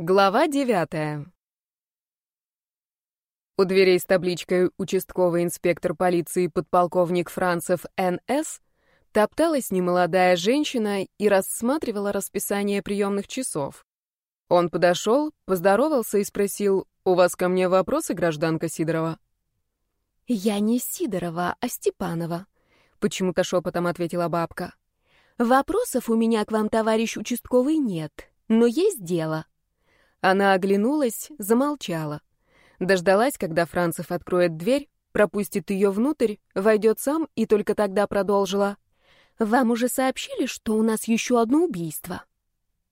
Глава девятая. У дверей с табличкой «Участковый инспектор полиции подполковник Францев Н.С.» топталась немолодая женщина и рассматривала расписание приемных часов. Он подошел, поздоровался и спросил, «У вас ко мне вопросы, гражданка Сидорова?» «Я не Сидорова, а Степанова», — почему-то шепотом ответила бабка. «Вопросов у меня к вам, товарищ участковый, нет, но есть дело». Она оглянулась, замолчала. Дождалась, когда Францев откроет дверь, пропустит ее внутрь, войдет сам и только тогда продолжила. «Вам уже сообщили, что у нас еще одно убийство?»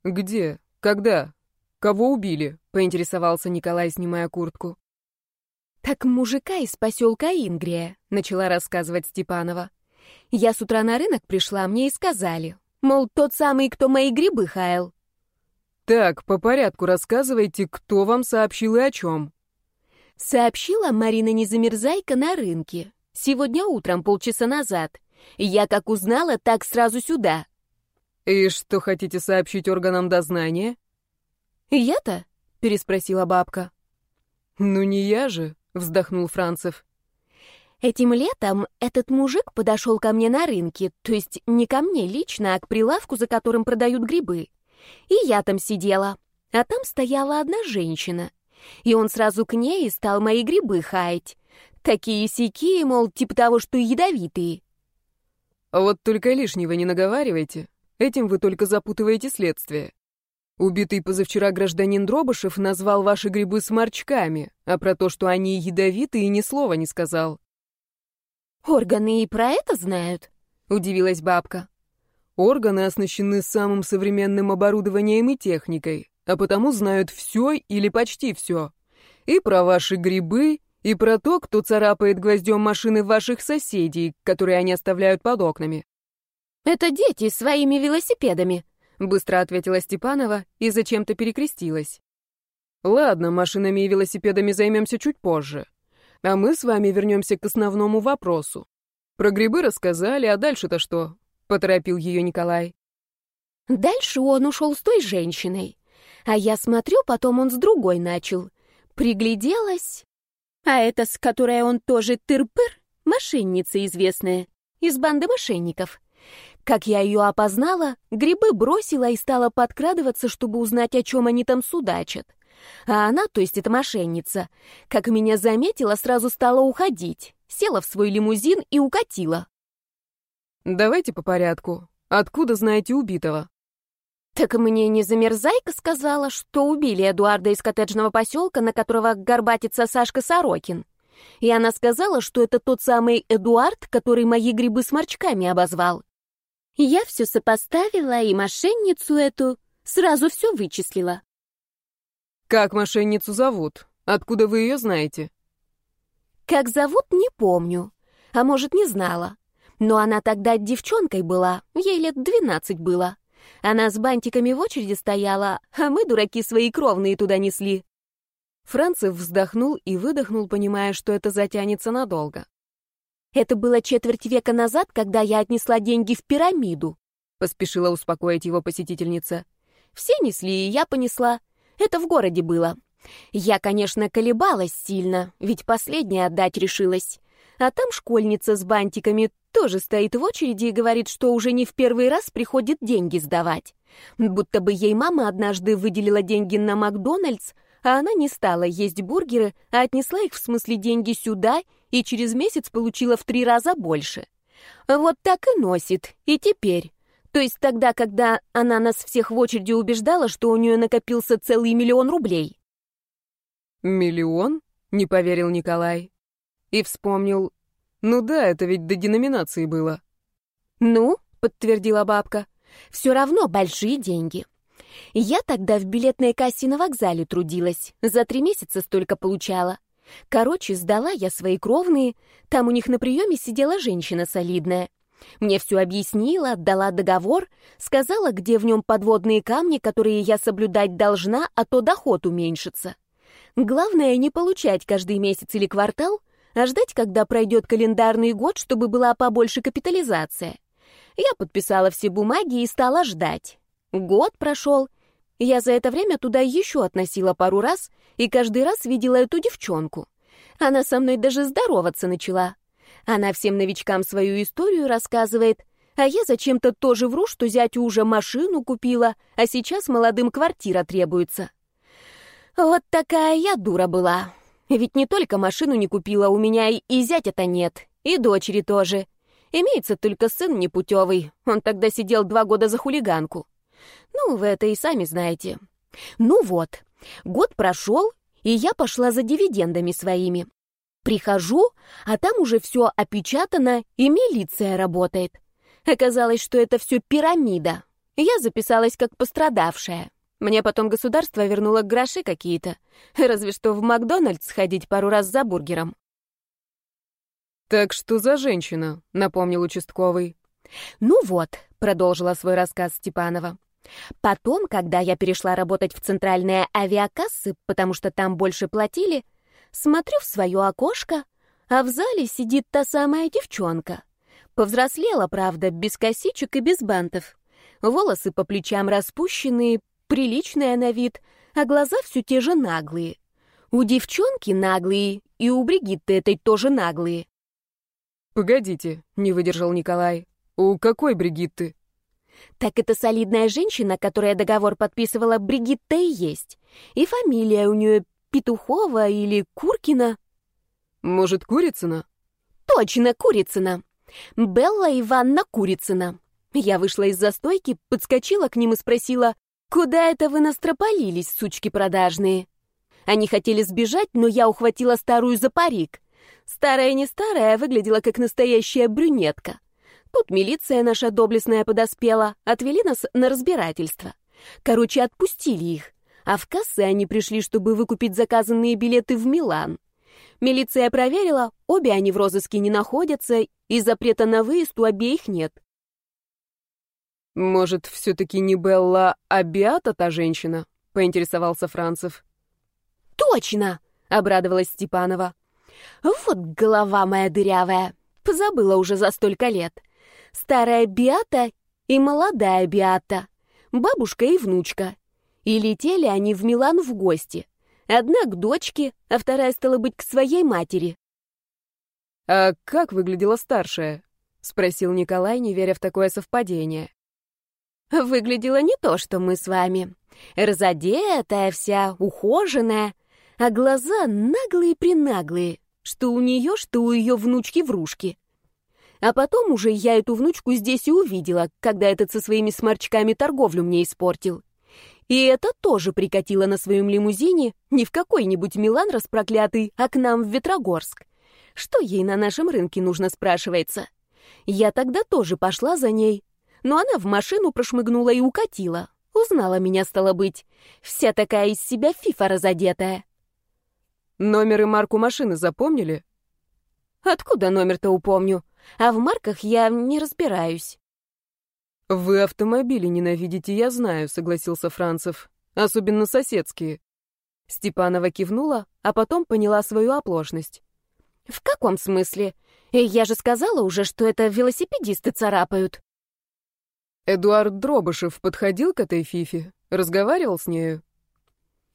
«Где? Когда? Кого убили?» — поинтересовался Николай, снимая куртку. «Так мужика из поселка Ингрия», — начала рассказывать Степанова. «Я с утра на рынок пришла, мне и сказали, мол, тот самый, кто мои грибы хаял. «Так, по порядку рассказывайте, кто вам сообщил и о чем». Сообщила Марина Незамерзайка на рынке. Сегодня утром, полчаса назад. Я как узнала, так сразу сюда. «И что хотите сообщить органам дознания?» «Я-то?» — переспросила бабка. «Ну не я же», — вздохнул Францев. Этим летом этот мужик подошел ко мне на рынке, то есть не ко мне лично, а к прилавку, за которым продают грибы. И я там сидела, а там стояла одна женщина. И он сразу к ней стал мои грибы хаять. Такие сякие, мол, типа того, что ядовитые. А вот только лишнего не наговаривайте. Этим вы только запутываете следствие. Убитый позавчера гражданин Дробышев назвал ваши грибы сморчками, а про то, что они ядовитые, ни слова не сказал. «Органы и про это знают?» — удивилась бабка. Органы оснащены самым современным оборудованием и техникой, а потому знают все или почти все. И про ваши грибы, и про то, кто царапает гвоздем машины ваших соседей, которые они оставляют под окнами. «Это дети своими велосипедами», — быстро ответила Степанова и зачем-то перекрестилась. «Ладно, машинами и велосипедами займемся чуть позже. А мы с вами вернемся к основному вопросу. Про грибы рассказали, а дальше-то что? — поторопил ее Николай. Дальше он ушел с той женщиной. А я смотрю, потом он с другой начал. Пригляделась. А это, с которой он тоже тырпыр, мошенница известная, из банды мошенников. Как я ее опознала, грибы бросила и стала подкрадываться, чтобы узнать, о чем они там судачат. А она, то есть эта мошенница, как меня заметила, сразу стала уходить, села в свой лимузин и укатила. Давайте по порядку. Откуда знаете убитого? Так мне не замерзайка сказала, что убили Эдуарда из коттеджного поселка, на которого горбатится Сашка Сорокин. И она сказала, что это тот самый Эдуард, который мои грибы с морчками обозвал. Я все сопоставила, и мошенницу эту сразу все вычислила. Как мошенницу зовут? Откуда вы ее знаете? Как зовут, не помню. А может, не знала. Но она тогда девчонкой была, ей лет двенадцать было. Она с бантиками в очереди стояла, а мы, дураки, свои кровные туда несли. Францев вздохнул и выдохнул, понимая, что это затянется надолго. «Это было четверть века назад, когда я отнесла деньги в пирамиду», — поспешила успокоить его посетительница. «Все несли, и я понесла. Это в городе было. Я, конечно, колебалась сильно, ведь последнее отдать решилась. А там школьница с бантиками тоже стоит в очереди и говорит, что уже не в первый раз приходит деньги сдавать. Будто бы ей мама однажды выделила деньги на Макдональдс, а она не стала есть бургеры, а отнесла их в смысле деньги сюда и через месяц получила в три раза больше. Вот так и носит. И теперь. То есть тогда, когда она нас всех в очереди убеждала, что у нее накопился целый миллион рублей. «Миллион?» — не поверил Николай. И вспомнил. Ну да, это ведь до деноминации было. Ну, подтвердила бабка, все равно большие деньги. Я тогда в билетной кассе на вокзале трудилась. За три месяца столько получала. Короче, сдала я свои кровные. Там у них на приеме сидела женщина солидная. Мне все объяснила, отдала договор, сказала, где в нем подводные камни, которые я соблюдать должна, а то доход уменьшится. Главное, не получать каждый месяц или квартал, а ждать, когда пройдет календарный год, чтобы была побольше капитализация. Я подписала все бумаги и стала ждать. Год прошел, Я за это время туда еще относила пару раз, и каждый раз видела эту девчонку. Она со мной даже здороваться начала. Она всем новичкам свою историю рассказывает, а я зачем-то тоже вру, что зятю уже машину купила, а сейчас молодым квартира требуется. Вот такая я дура была. Ведь не только машину не купила, у меня и, и зятя-то нет, и дочери тоже. Имеется только сын непутевый, он тогда сидел два года за хулиганку. Ну, вы это и сами знаете. Ну вот, год прошел, и я пошла за дивидендами своими. Прихожу, а там уже все опечатано, и милиция работает. Оказалось, что это все пирамида. Я записалась как пострадавшая. Мне потом государство вернуло гроши какие-то. Разве что в Макдональдс сходить пару раз за бургером. «Так что за женщина?» — напомнил участковый. «Ну вот», — продолжила свой рассказ Степанова. «Потом, когда я перешла работать в центральные авиакассы, потому что там больше платили, смотрю в свое окошко, а в зале сидит та самая девчонка. Повзрослела, правда, без косичек и без бантов. Волосы по плечам распущенные, приличная на вид, а глаза все те же наглые. У девчонки наглые, и у Бригитты этой тоже наглые. «Погодите», — не выдержал Николай. «У какой Бригитты?» «Так это солидная женщина, которая договор подписывала, Бригитта и есть. И фамилия у нее Петухова или Куркина». «Может, Курицына?» «Точно, Курицына. Белла Ивановна Курицына». Я вышла из застойки, подскочила к ним и спросила, «Куда это вы настропалились, сучки продажные?» Они хотели сбежать, но я ухватила старую за парик. Старая не старая, а выглядела как настоящая брюнетка. Тут милиция наша доблестная подоспела, отвели нас на разбирательство. Короче, отпустили их. А в кассы они пришли, чтобы выкупить заказанные билеты в Милан. Милиция проверила, обе они в розыске не находятся, и запрета на выезд у обеих нет. «Может, все-таки не Белла, а Биата та женщина?» — поинтересовался Францев. «Точно!» — обрадовалась Степанова. «Вот голова моя дырявая. Позабыла уже за столько лет. Старая Биата и молодая Биата. Бабушка и внучка. И летели они в Милан в гости. Одна к дочке, а вторая стала быть к своей матери». «А как выглядела старшая?» — спросил Николай, не веря в такое совпадение. Выглядела не то, что мы с вами. Разодетая вся, ухоженная, а глаза наглые-пренаглые, что у нее, что у ее внучки-врушки. А потом уже я эту внучку здесь и увидела, когда этот со своими сморчками торговлю мне испортил. И это тоже прикатило на своем лимузине не в какой-нибудь Милан распроклятый, а к нам в Ветрогорск. Что ей на нашем рынке нужно, спрашивается. Я тогда тоже пошла за ней, но она в машину прошмыгнула и укатила. Узнала меня, стало быть. Вся такая из себя фифа разодетая. Номер и марку машины запомнили? Откуда номер-то упомню? А в марках я не разбираюсь. Вы автомобили ненавидите, я знаю, согласился Францев. Особенно соседские. Степанова кивнула, а потом поняла свою оплошность. В каком смысле? Я же сказала уже, что это велосипедисты царапают. Эдуард Дробышев подходил к этой фифе? Разговаривал с нею?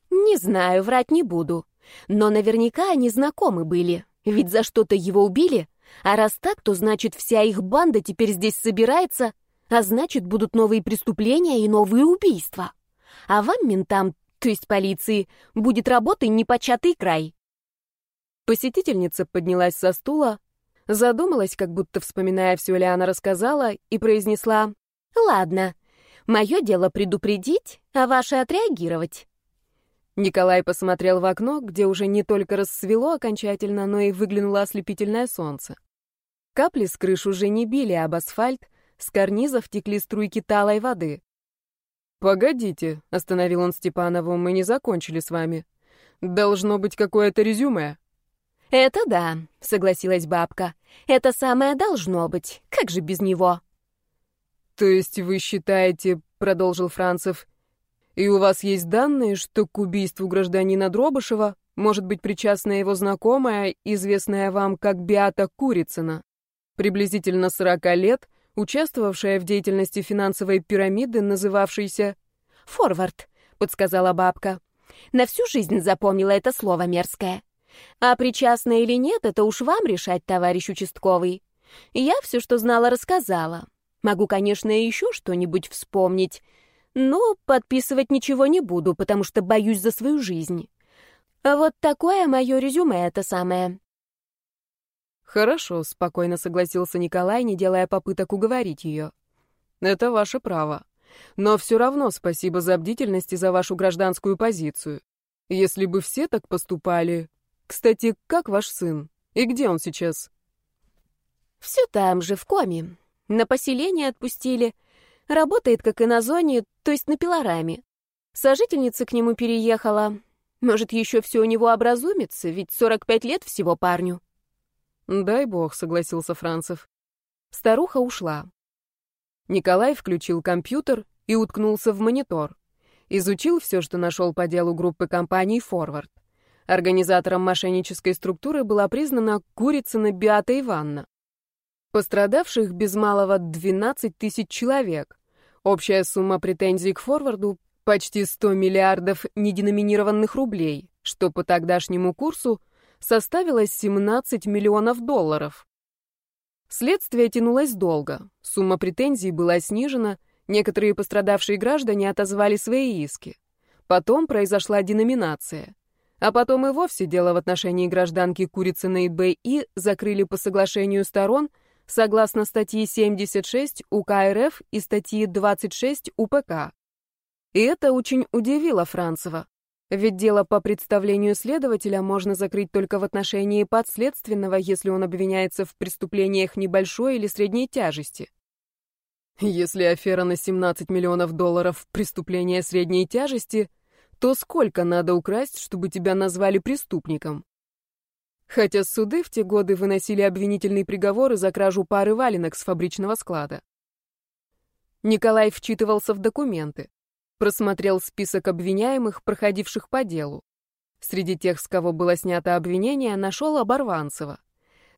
Не знаю, врать не буду. Но наверняка они знакомы были, ведь за что-то его убили, а раз так, то значит вся их банда теперь здесь собирается, а значит будут новые преступления и новые убийства. А вам, ментам, то есть полиции, будет работы непочатый край. Посетительница поднялась со стула, задумалась, как будто вспоминая все, ли она рассказала, и произнесла Ладно, мое дело предупредить, а ваше отреагировать. Николай посмотрел в окно, где уже не только рассвело окончательно, но и выглянуло ослепительное солнце. Капли с крыш уже не били об асфальт, с карнизов текли струйки талой воды. «Погодите», — остановил он Степанову, — «мы не закончили с вами. Должно быть какое-то резюме». «Это да», — согласилась бабка. «Это самое должно быть. Как же без него?» «То есть вы считаете, — продолжил Францев, — и у вас есть данные, что к убийству гражданина Дробышева может быть причастна его знакомая, известная вам как Биата Курицына, приблизительно 40 лет, участвовавшая в деятельности финансовой пирамиды, называвшейся «Форвард», — подсказала бабка. «На всю жизнь запомнила это слово мерзкое. А причастна или нет, это уж вам решать, товарищ участковый. Я все, что знала, рассказала. Могу, конечно, еще что-нибудь вспомнить, но подписывать ничего не буду, потому что боюсь за свою жизнь. Вот такое мое резюме это самое. Хорошо, спокойно согласился Николай, не делая попыток уговорить ее. Это ваше право. Но все равно спасибо за бдительность и за вашу гражданскую позицию. Если бы все так поступали... Кстати, как ваш сын? И где он сейчас? Все там же, в коме. На поселение отпустили. Работает, как и на зоне, то есть на пилораме. Сожительница к нему переехала. Может, еще все у него образумится, ведь 45 лет всего парню. «Дай бог», — согласился Францев. Старуха ушла. Николай включил компьютер и уткнулся в монитор. Изучил все, что нашел по делу группы компаний «Форвард». Организатором мошеннической структуры была признана Курицына Биата Ивановна. Пострадавших без малого 12 тысяч человек. Общая сумма претензий к форварду — почти 100 миллиардов неденоминированных рублей, что по тогдашнему курсу составило 17 миллионов долларов. Следствие тянулось долго, сумма претензий была снижена, некоторые пострадавшие граждане отозвали свои иски. Потом произошла деноминация. А потом и вовсе дело в отношении гражданки Курицыной Б.И. закрыли по соглашению сторон согласно статьи 76 УК РФ и статьи 26 УПК. И это очень удивило Францева. Ведь дело по представлению следователя можно закрыть только в отношении подследственного, если он обвиняется в преступлениях небольшой или средней тяжести. Если афера на 17 миллионов долларов — преступление средней тяжести, то сколько надо украсть, чтобы тебя назвали преступником? Хотя суды в те годы выносили обвинительные приговоры за кражу пары валенок с фабричного склада. Николай вчитывался в документы. Просмотрел список обвиняемых, проходивших по делу. Среди тех, с кого было снято обвинение, нашел Оборванцева.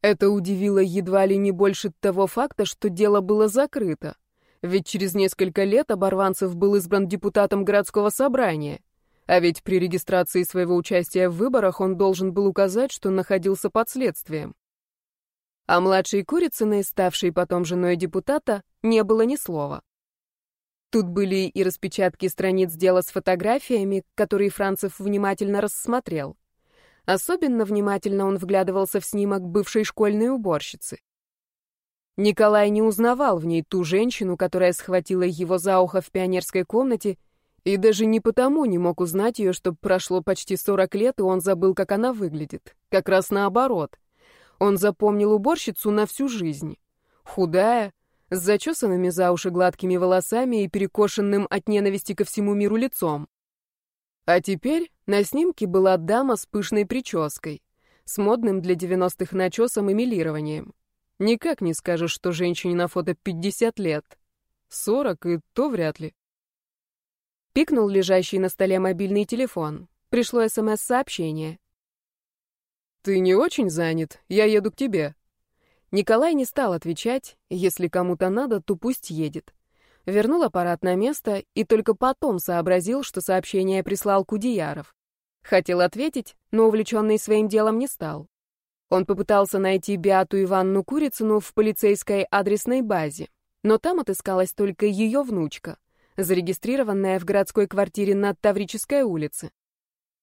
Это удивило едва ли не больше того факта, что дело было закрыто. Ведь через несколько лет Оборванцев был избран депутатом городского собрания. А ведь при регистрации своего участия в выборах он должен был указать, что находился под следствием. А младшей Курицыной, ставшей потом женой депутата, не было ни слова. Тут были и распечатки страниц дела с фотографиями, которые Францев внимательно рассмотрел. Особенно внимательно он вглядывался в снимок бывшей школьной уборщицы. Николай не узнавал в ней ту женщину, которая схватила его за ухо в пионерской комнате, и даже не потому не мог узнать ее, что прошло почти 40 лет, и он забыл, как она выглядит. Как раз наоборот. Он запомнил уборщицу на всю жизнь. Худая, с зачесанными за уши гладкими волосами и перекошенным от ненависти ко всему миру лицом. А теперь на снимке была дама с пышной прической, с модным для 90-х начесом и милированием. Никак не скажешь, что женщине на фото 50 лет. 40 и то вряд ли. Пикнул лежащий на столе мобильный телефон. Пришло СМС-сообщение. «Ты не очень занят? Я еду к тебе», Николай не стал отвечать, если кому-то надо, то пусть едет. Вернул аппарат на место и только потом сообразил, что сообщение прислал Кудеяров. Хотел ответить, но увлеченный своим делом не стал. Он попытался найти Биату Иванну Курицыну в полицейской адресной базе, но там отыскалась только ее внучка, зарегистрированная в городской квартире на Таврической улице.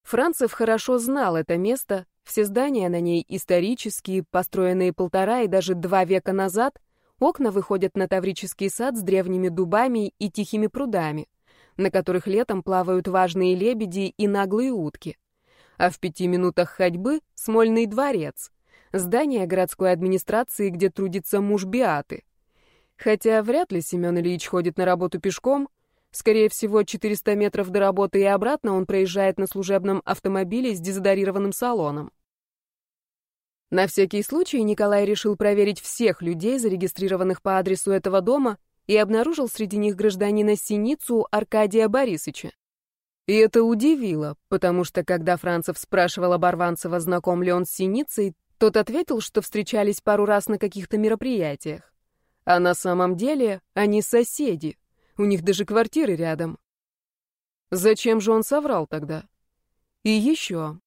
Францев хорошо знал это место, все здания на ней исторические, построенные полтора и даже два века назад, окна выходят на Таврический сад с древними дубами и тихими прудами, на которых летом плавают важные лебеди и наглые утки. А в пяти минутах ходьбы — Смольный дворец, здание городской администрации, где трудится муж Биаты. Хотя вряд ли Семен Ильич ходит на работу пешком — Скорее всего, 400 метров до работы и обратно он проезжает на служебном автомобиле с дезодорированным салоном. На всякий случай Николай решил проверить всех людей, зарегистрированных по адресу этого дома, и обнаружил среди них гражданина Синицу Аркадия Борисовича. И это удивило, потому что когда Францев спрашивал Оборванцева, знаком ли он с Синицей, тот ответил, что встречались пару раз на каких-то мероприятиях. А на самом деле они соседи, у них даже квартиры рядом. Зачем же он соврал тогда? И еще.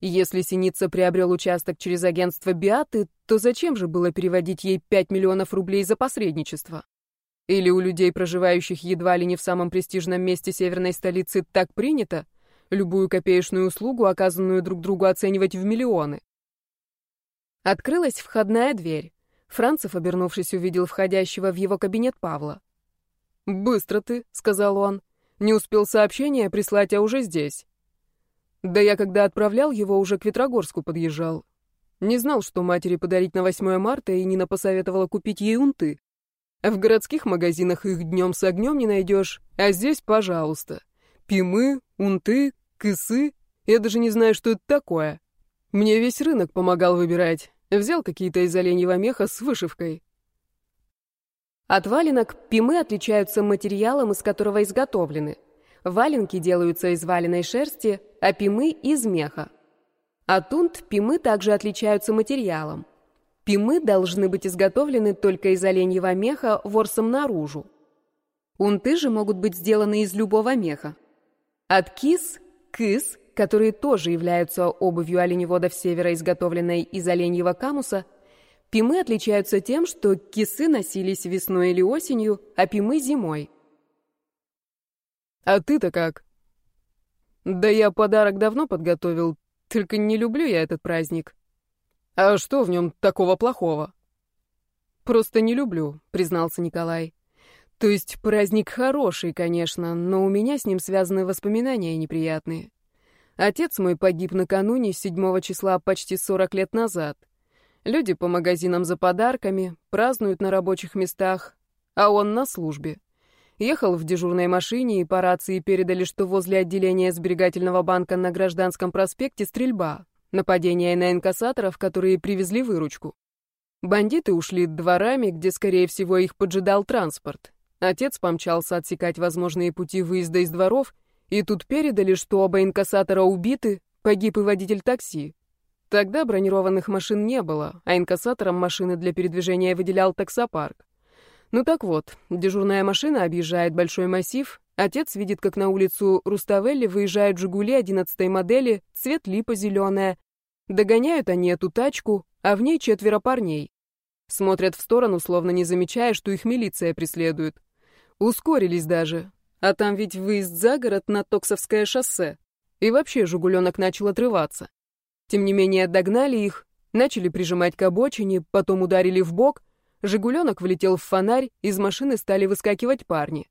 Если Синица приобрел участок через агентство Биаты, то зачем же было переводить ей 5 миллионов рублей за посредничество? Или у людей, проживающих едва ли не в самом престижном месте северной столицы, так принято любую копеечную услугу, оказанную друг другу, оценивать в миллионы? Открылась входная дверь. Францев, обернувшись, увидел входящего в его кабинет Павла. «Быстро ты», — сказал он. «Не успел сообщение прислать, а уже здесь». Да я когда отправлял его, уже к Ветрогорску подъезжал. Не знал, что матери подарить на 8 марта, и Нина посоветовала купить ей унты. В городских магазинах их днем с огнем не найдешь, а здесь, пожалуйста. Пимы, унты, кысы. Я даже не знаю, что это такое. Мне весь рынок помогал выбирать. Взял какие-то из оленьего меха с вышивкой. От валенок пимы отличаются материалом, из которого изготовлены. Валенки делаются из валеной шерсти, а пимы — из меха. От унт пимы также отличаются материалом. Пимы должны быть изготовлены только из оленьего меха ворсом наружу. Унты же могут быть сделаны из любого меха. От кис – кыс, которые тоже являются обувью оленеводов севера, изготовленной из оленьего камуса, пимы отличаются тем, что кисы носились весной или осенью, а пимы – зимой. «А ты-то как?» «Да я подарок давно подготовил, только не люблю я этот праздник». «А что в нем такого плохого?» «Просто не люблю», — признался Николай. «То есть праздник хороший, конечно, но у меня с ним связаны воспоминания неприятные. Отец мой погиб накануне 7 числа почти 40 лет назад. Люди по магазинам за подарками, празднуют на рабочих местах, а он на службе. Ехал в дежурной машине, и по рации передали, что возле отделения сберегательного банка на Гражданском проспекте стрельба. Нападение на инкассаторов, которые привезли выручку. Бандиты ушли дворами, где, скорее всего, их поджидал транспорт. Отец помчался отсекать возможные пути выезда из дворов, и тут передали, что оба инкассатора убиты, погиб и водитель такси. Тогда бронированных машин не было, а инкассаторам машины для передвижения выделял таксопарк. Ну так вот, дежурная машина объезжает большой массив, отец видит, как на улицу Руставелли выезжают «Жигули» 11 модели, цвет липа зеленая. Догоняют они эту тачку, а в ней четверо парней. Смотрят в сторону, словно не замечая, что их милиция преследует. Ускорились даже. А там ведь выезд за город на Токсовское шоссе. И вообще «Жигуленок» начал отрываться. Тем не менее, догнали их, начали прижимать к обочине, потом ударили в бок, Жигуленок влетел в фонарь, из машины стали выскакивать парни.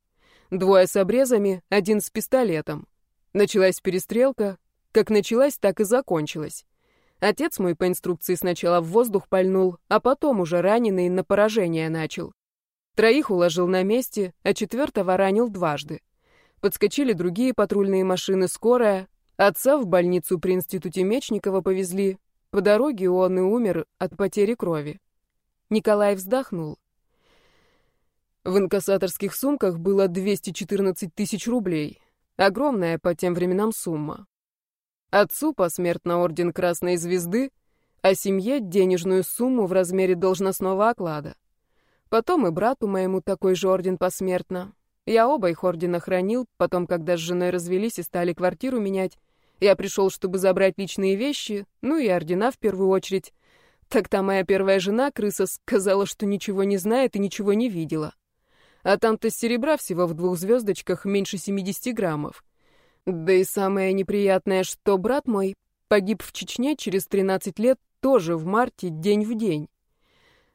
Двое с обрезами, один с пистолетом. Началась перестрелка. Как началась, так и закончилась. Отец мой по инструкции сначала в воздух пальнул, а потом уже раненый на поражение начал. Троих уложил на месте, а четвертого ранил дважды. Подскочили другие патрульные машины, скорая. Отца в больницу при институте Мечникова повезли. По дороге он и умер от потери крови. Николай вздохнул. В инкассаторских сумках было 214 тысяч рублей. Огромная по тем временам сумма. Отцу посмертно орден Красной Звезды, а семье денежную сумму в размере должностного оклада. Потом и брату моему такой же орден посмертно. Я оба их ордена хранил, потом, когда с женой развелись и стали квартиру менять, я пришел, чтобы забрать личные вещи, ну и ордена в первую очередь, Тогда моя первая жена, крыса, сказала, что ничего не знает и ничего не видела. А там-то серебра всего в двух звездочках меньше 70 граммов. Да и самое неприятное, что брат мой погиб в Чечне через 13 лет, тоже в марте, день в день.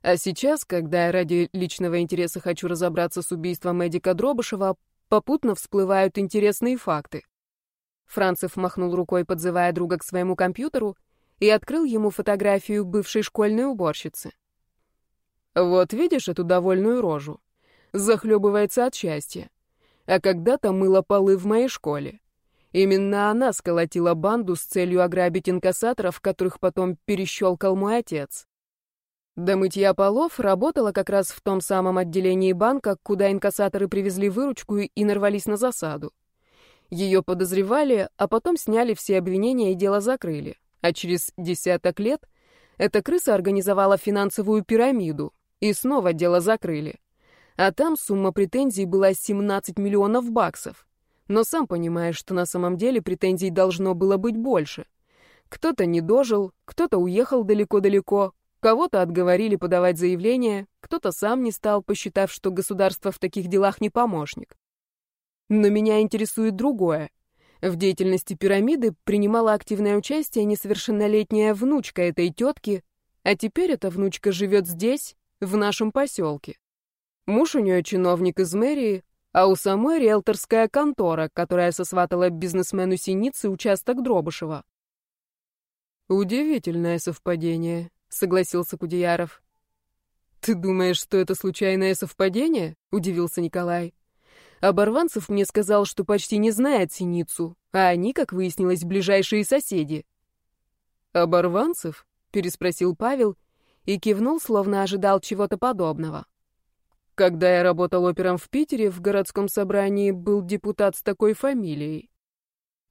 А сейчас, когда я ради личного интереса хочу разобраться с убийством Эдика Дробышева, попутно всплывают интересные факты. Францев махнул рукой, подзывая друга к своему компьютеру, и открыл ему фотографию бывшей школьной уборщицы. «Вот видишь эту довольную рожу? Захлебывается от счастья. А когда-то мыла полы в моей школе. Именно она сколотила банду с целью ограбить инкассаторов, которых потом перещелкал мой отец. До мытья полов работала как раз в том самом отделении банка, куда инкассаторы привезли выручку и нарвались на засаду. Ее подозревали, а потом сняли все обвинения и дело закрыли а через десяток лет эта крыса организовала финансовую пирамиду, и снова дело закрыли. А там сумма претензий была 17 миллионов баксов. но сам понимаешь, что на самом деле претензий должно было быть больше. Кто-то не дожил, кто-то уехал далеко-далеко, кого-то отговорили подавать заявление, кто-то сам не стал, посчитав, что государство в таких делах не помощник. Но меня интересует другое. В деятельности пирамиды принимала активное участие несовершеннолетняя внучка этой тетки, а теперь эта внучка живет здесь, в нашем поселке. Муж у нее чиновник из мэрии, а у самой риэлторская контора, которая сосватала бизнесмену Синицы участок Дробышева. «Удивительное совпадение», — согласился Кудеяров. «Ты думаешь, что это случайное совпадение?» — удивился Николай. «Оборванцев мне сказал, что почти не знает Синицу, а они, как выяснилось, ближайшие соседи». «Оборванцев?» — переспросил Павел и кивнул, словно ожидал чего-то подобного. Когда я работал опером в Питере, в городском собрании был депутат с такой фамилией.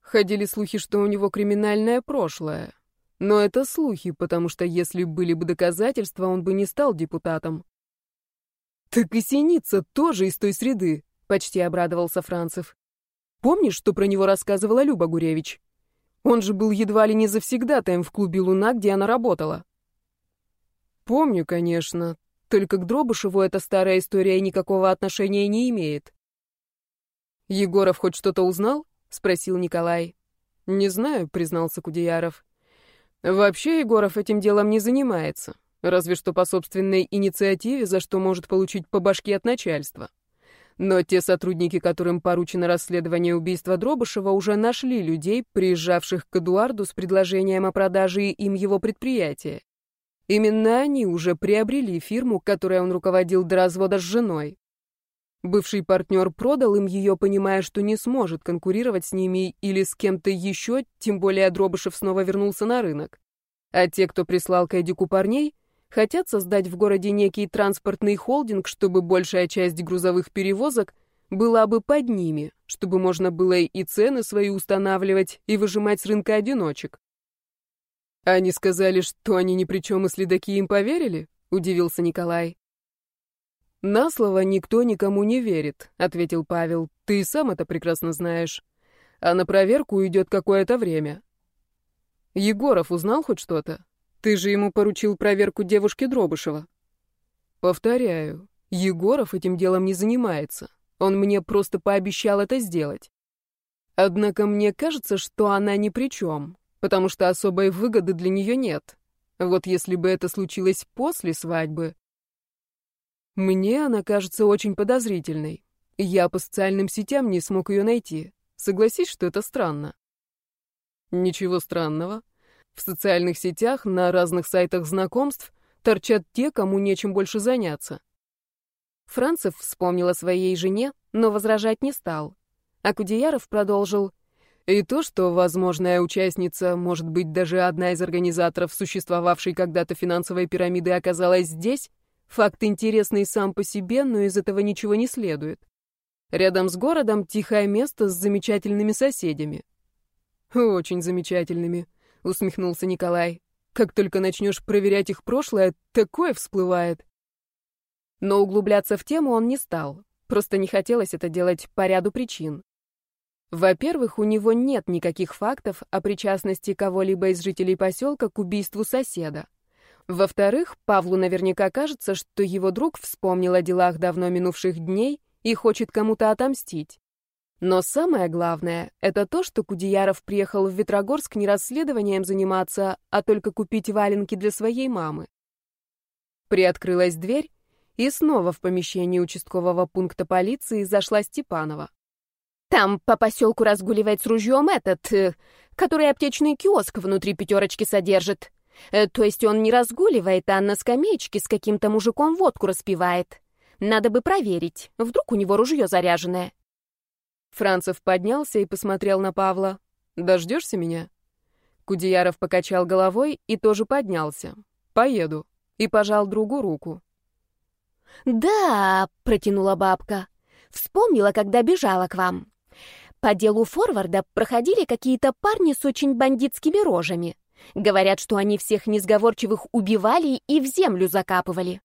Ходили слухи, что у него криминальное прошлое. Но это слухи, потому что если были бы доказательства, он бы не стал депутатом. «Так и Синица тоже из той среды», — почти обрадовался Францев. «Помнишь, что про него рассказывала Люба Гуревич? Он же был едва ли не завсегдатаем в клубе «Луна», где она работала». «Помню, конечно. Только к Дробышеву эта старая история никакого отношения не имеет». «Егоров хоть что-то узнал?» — спросил Николай. «Не знаю», — признался Кудеяров. Вообще Егоров этим делом не занимается, разве что по собственной инициативе, за что может получить по башке от начальства. Но те сотрудники, которым поручено расследование убийства Дробышева, уже нашли людей, приезжавших к Эдуарду с предложением о продаже им его предприятия. Именно они уже приобрели фирму, которой он руководил до развода с женой. Бывший партнер продал им ее, понимая, что не сможет конкурировать с ними или с кем-то еще, тем более Дробышев снова вернулся на рынок. А те, кто прислал к Эдику парней, хотят создать в городе некий транспортный холдинг, чтобы большая часть грузовых перевозок была бы под ними, чтобы можно было и цены свои устанавливать, и выжимать с рынка одиночек. Они сказали, что они ни при чем, и следаки им поверили? Удивился Николай. «На слово никто никому не верит», — ответил Павел. «Ты сам это прекрасно знаешь. А на проверку уйдет какое-то время». «Егоров узнал хоть что-то? Ты же ему поручил проверку девушки Дробышева». «Повторяю, Егоров этим делом не занимается. Он мне просто пообещал это сделать. Однако мне кажется, что она ни при чем, потому что особой выгоды для нее нет. Вот если бы это случилось после свадьбы, мне она кажется очень подозрительной. Я по социальным сетям не смог ее найти. Согласись, что это странно. Ничего странного. В социальных сетях, на разных сайтах знакомств торчат те, кому нечем больше заняться. Францев вспомнил о своей жене, но возражать не стал. А Кудеяров продолжил. И то, что возможная участница, может быть, даже одна из организаторов существовавшей когда-то финансовой пирамиды оказалась здесь, Факт интересный сам по себе, но из этого ничего не следует. Рядом с городом тихое место с замечательными соседями. Очень замечательными, усмехнулся Николай. Как только начнешь проверять их прошлое, такое всплывает. Но углубляться в тему он не стал. Просто не хотелось это делать по ряду причин. Во-первых, у него нет никаких фактов о причастности кого-либо из жителей поселка к убийству соседа. Во-вторых, Павлу наверняка кажется, что его друг вспомнил о делах давно минувших дней и хочет кому-то отомстить. Но самое главное — это то, что Кудеяров приехал в Ветрогорск не расследованием заниматься, а только купить валенки для своей мамы. Приоткрылась дверь, и снова в помещении участкового пункта полиции зашла Степанова. «Там по поселку разгуливает с ружьем этот, э, который аптечный киоск внутри пятерочки содержит», Э, то есть он не разгуливает, а на скамеечке с каким-то мужиком водку распивает. Надо бы проверить, вдруг у него ружье заряженное. Францев поднялся и посмотрел на Павла. «Дождешься меня?» Кудеяров покачал головой и тоже поднялся. «Поеду». И пожал другу руку. «Да», — протянула бабка. «Вспомнила, когда бежала к вам. По делу форварда проходили какие-то парни с очень бандитскими рожами. Говорят, что они всех несговорчивых убивали и в землю закапывали.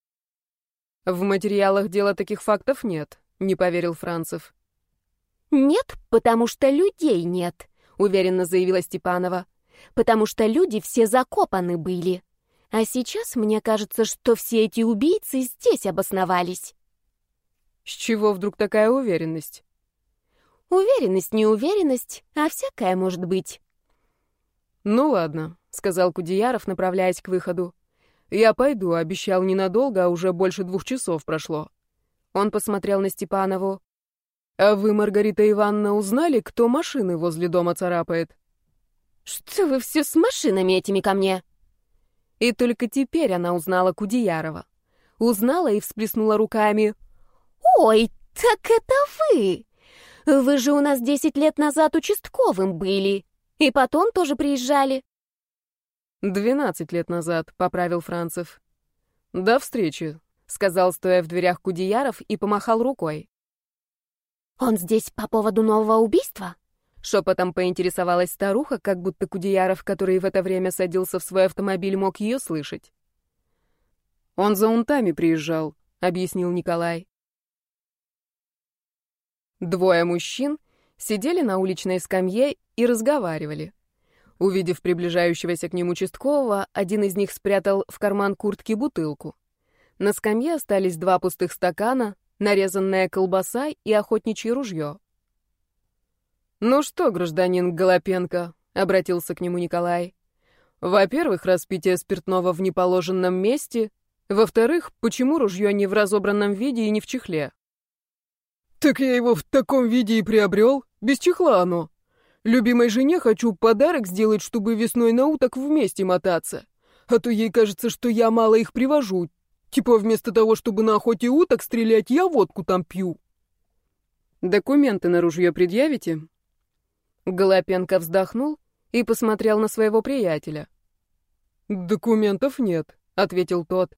В материалах дела таких фактов нет, не поверил Францев. Нет, потому что людей нет, уверенно заявила Степанова. Потому что люди все закопаны были. А сейчас мне кажется, что все эти убийцы здесь обосновались. С чего вдруг такая уверенность? Уверенность, неуверенность, а всякое может быть. Ну ладно, сказал Кудеяров, направляясь к выходу. Я пойду, обещал ненадолго, а уже больше двух часов прошло. Он посмотрел на Степанову. А вы, Маргарита Ивановна, узнали, кто машины возле дома царапает? Что вы все с машинами этими ко мне? И только теперь она узнала Кудеярова. Узнала и всплеснула руками. «Ой, так это вы! Вы же у нас десять лет назад участковым были. И потом тоже приезжали». «Двенадцать лет назад», — поправил Францев. «До встречи», — сказал, стоя в дверях Кудеяров, и помахал рукой. «Он здесь по поводу нового убийства?» Шепотом поинтересовалась старуха, как будто Кудеяров, который в это время садился в свой автомобиль, мог ее слышать. «Он за унтами приезжал», — объяснил Николай. Двое мужчин сидели на уличной скамье и разговаривали. Увидев приближающегося к ним участкового, один из них спрятал в карман куртки бутылку. На скамье остались два пустых стакана, нарезанная колбаса и охотничье ружье. «Ну что, гражданин Голопенко?» — обратился к нему Николай. «Во-первых, распитие спиртного в неположенном месте. Во-вторых, почему ружье не в разобранном виде и не в чехле?» «Так я его в таком виде и приобрел. Без чехла оно. Любимой жене хочу подарок сделать, чтобы весной на уток вместе мотаться. А то ей кажется, что я мало их привожу. Типа вместо того, чтобы на охоте уток стрелять, я водку там пью». «Документы на ружье предъявите?» Голопенко вздохнул и посмотрел на своего приятеля. «Документов нет», — ответил тот.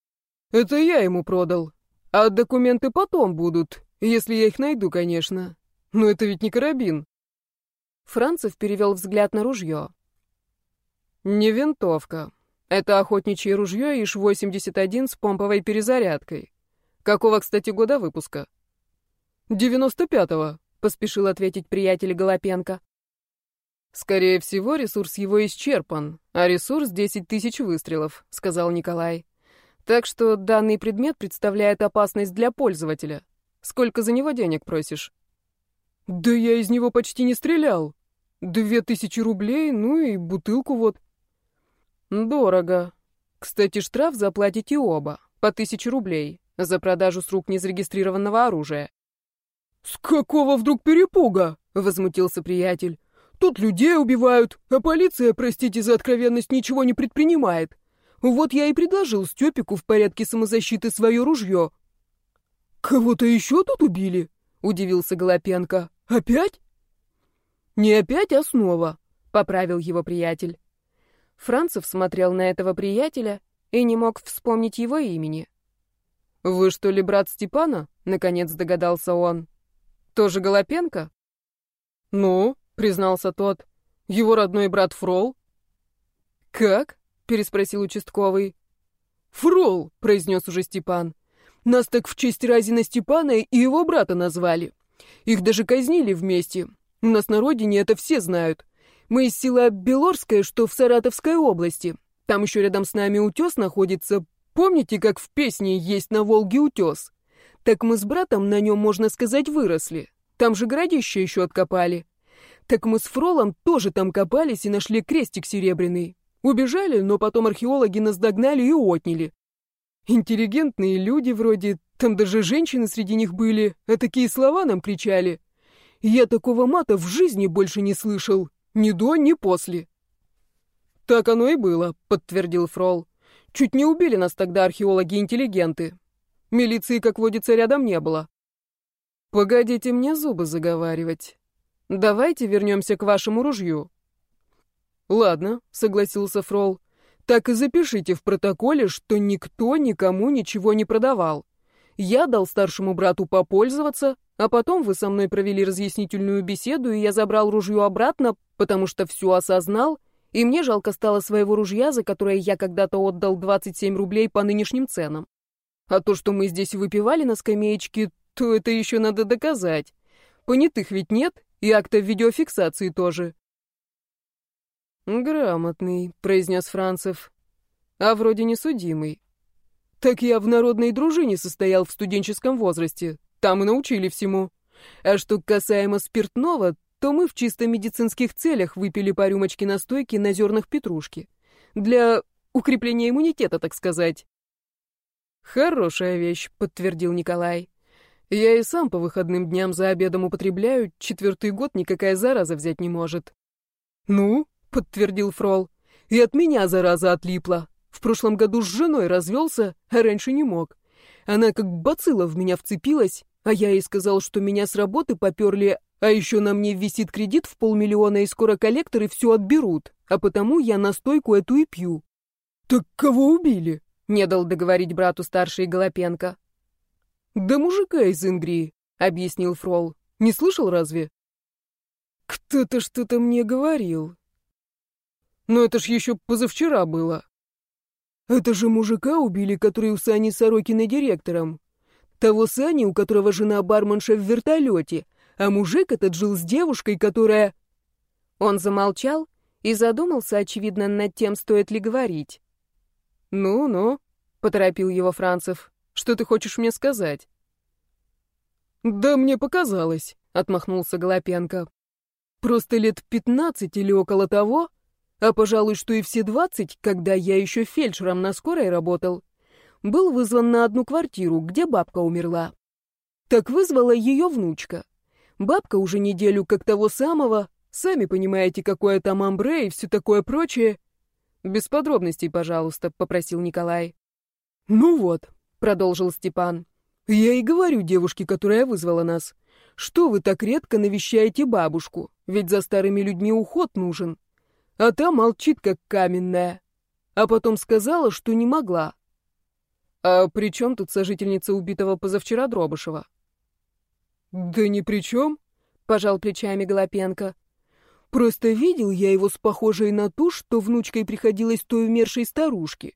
«Это я ему продал. А документы потом будут, если я их найду, конечно. Но это ведь не карабин». Францев перевел взгляд на ружье. «Не винтовка. Это охотничье ружье ИШ-81 с помповой перезарядкой. Какого, кстати, года выпуска?» «Девяносто пятого», — поспешил ответить приятель Голопенко. «Скорее всего, ресурс его исчерпан, а ресурс — 10 тысяч выстрелов», — сказал Николай. «Так что данный предмет представляет опасность для пользователя. Сколько за него денег просишь?» «Да я из него почти не стрелял. Две тысячи рублей, ну и бутылку вот». «Дорого. Кстати, штраф заплатите оба, по тысяче рублей, за продажу с рук незарегистрированного оружия». «С какого вдруг перепуга?» — возмутился приятель. «Тут людей убивают, а полиция, простите за откровенность, ничего не предпринимает. Вот я и предложил Степику в порядке самозащиты свое ружье». «Кого-то еще тут убили?» — удивился Голопенко. «Опять?» «Не опять, а снова», — поправил его приятель. Францев смотрел на этого приятеля и не мог вспомнить его имени. «Вы что ли брат Степана?» — наконец догадался он. «Тоже Голопенко?» «Ну», — признался тот, — «его родной брат Фрол». «Как?» — переспросил участковый. «Фрол», — произнес уже Степан. «Нас так в честь Разина Степана и его брата назвали. Их даже казнили вместе. У нас на родине это все знают. Мы из села Белорское, что в Саратовской области. Там еще рядом с нами утес находится. Помните, как в песне есть на Волге утес? Так мы с братом на нем, можно сказать, выросли. Там же городище еще откопали. Так мы с Фролом тоже там копались и нашли крестик серебряный. Убежали, но потом археологи нас догнали и отняли. Интеллигентные люди вроде, там даже женщины среди них были, а такие слова нам кричали. Я такого мата в жизни больше не слышал. Ни до, ни после. Так оно и было, подтвердил Фрол. Чуть не убили нас тогда археологи-интеллигенты. Милиции, как водится, рядом не было. Погодите мне зубы заговаривать. Давайте вернемся к вашему ружью. Ладно, согласился Фрол. Так и запишите в протоколе, что никто никому ничего не продавал. Я дал старшему брату попользоваться, а потом вы со мной провели разъяснительную беседу, и я забрал ружье обратно, потому что все осознал, и мне жалко стало своего ружья, за которое я когда-то отдал 27 рублей по нынешним ценам. А то, что мы здесь выпивали на скамеечке, то это еще надо доказать. Понятых ведь нет, и акта видеофиксации тоже. «Грамотный», — произнес Францев. «А вроде не судимый». «Так я в народной дружине состоял в студенческом возрасте. Там и научили всему. А что касаемо спиртного, то мы в чисто медицинских целях выпили по рюмочке настойки на зернах петрушки. Для укрепления иммунитета, так сказать». «Хорошая вещь», — подтвердил Николай. «Я и сам по выходным дням за обедом употребляю, четвертый год никакая зараза взять не может». «Ну?» — подтвердил Фрол. «И от меня зараза отлипла. В прошлом году с женой развелся, а раньше не мог. Она как бацилла в меня вцепилась, а я ей сказал, что меня с работы поперли, а еще на мне висит кредит в полмиллиона, и скоро коллекторы все отберут, а потому я настойку эту и пью». «Так кого убили?» — не дал договорить брату старший Голопенко. «Да мужика из Ингрии», — объяснил Фрол. «Не слышал разве?» «Кто-то что-то мне говорил», но это ж еще позавчера было. Это же мужика убили, который у Сани Сорокиной директором. Того Сани, у которого жена барменша в вертолете, а мужик этот жил с девушкой, которая... Он замолчал и задумался, очевидно, над тем, стоит ли говорить. «Ну-ну», — поторопил его Францев, — «что ты хочешь мне сказать?» «Да мне показалось», — отмахнулся Голопенко. «Просто лет пятнадцать или около того а, пожалуй, что и все двадцать, когда я еще фельдшером на скорой работал, был вызван на одну квартиру, где бабка умерла. Так вызвала ее внучка. Бабка уже неделю как того самого, сами понимаете, какое там амбре и все такое прочее. Без подробностей, пожалуйста, попросил Николай. Ну вот, продолжил Степан. Я и говорю девушке, которая вызвала нас, что вы так редко навещаете бабушку, ведь за старыми людьми уход нужен а та молчит, как каменная. А потом сказала, что не могла. А при чем тут сожительница убитого позавчера Дробышева? Да ни при чем, пожал плечами Голопенко. Просто видел я его с похожей на ту, что внучкой приходилось той умершей старушке.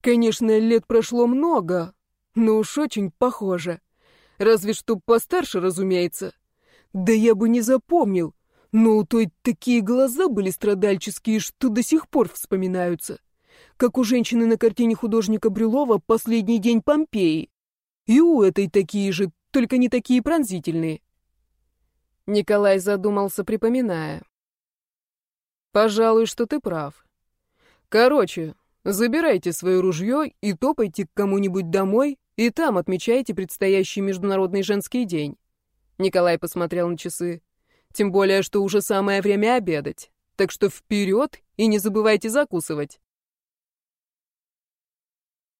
Конечно, лет прошло много, но уж очень похоже. Разве что постарше, разумеется. Да я бы не запомнил, но у той такие глаза были страдальческие, что до сих пор вспоминаются. Как у женщины на картине художника Брюлова «Последний день Помпеи». И у этой такие же, только не такие пронзительные. Николай задумался, припоминая. «Пожалуй, что ты прав. Короче, забирайте свое ружье и топайте к кому-нибудь домой, и там отмечайте предстоящий Международный женский день». Николай посмотрел на часы. Тем более, что уже самое время обедать. Так что вперед и не забывайте закусывать.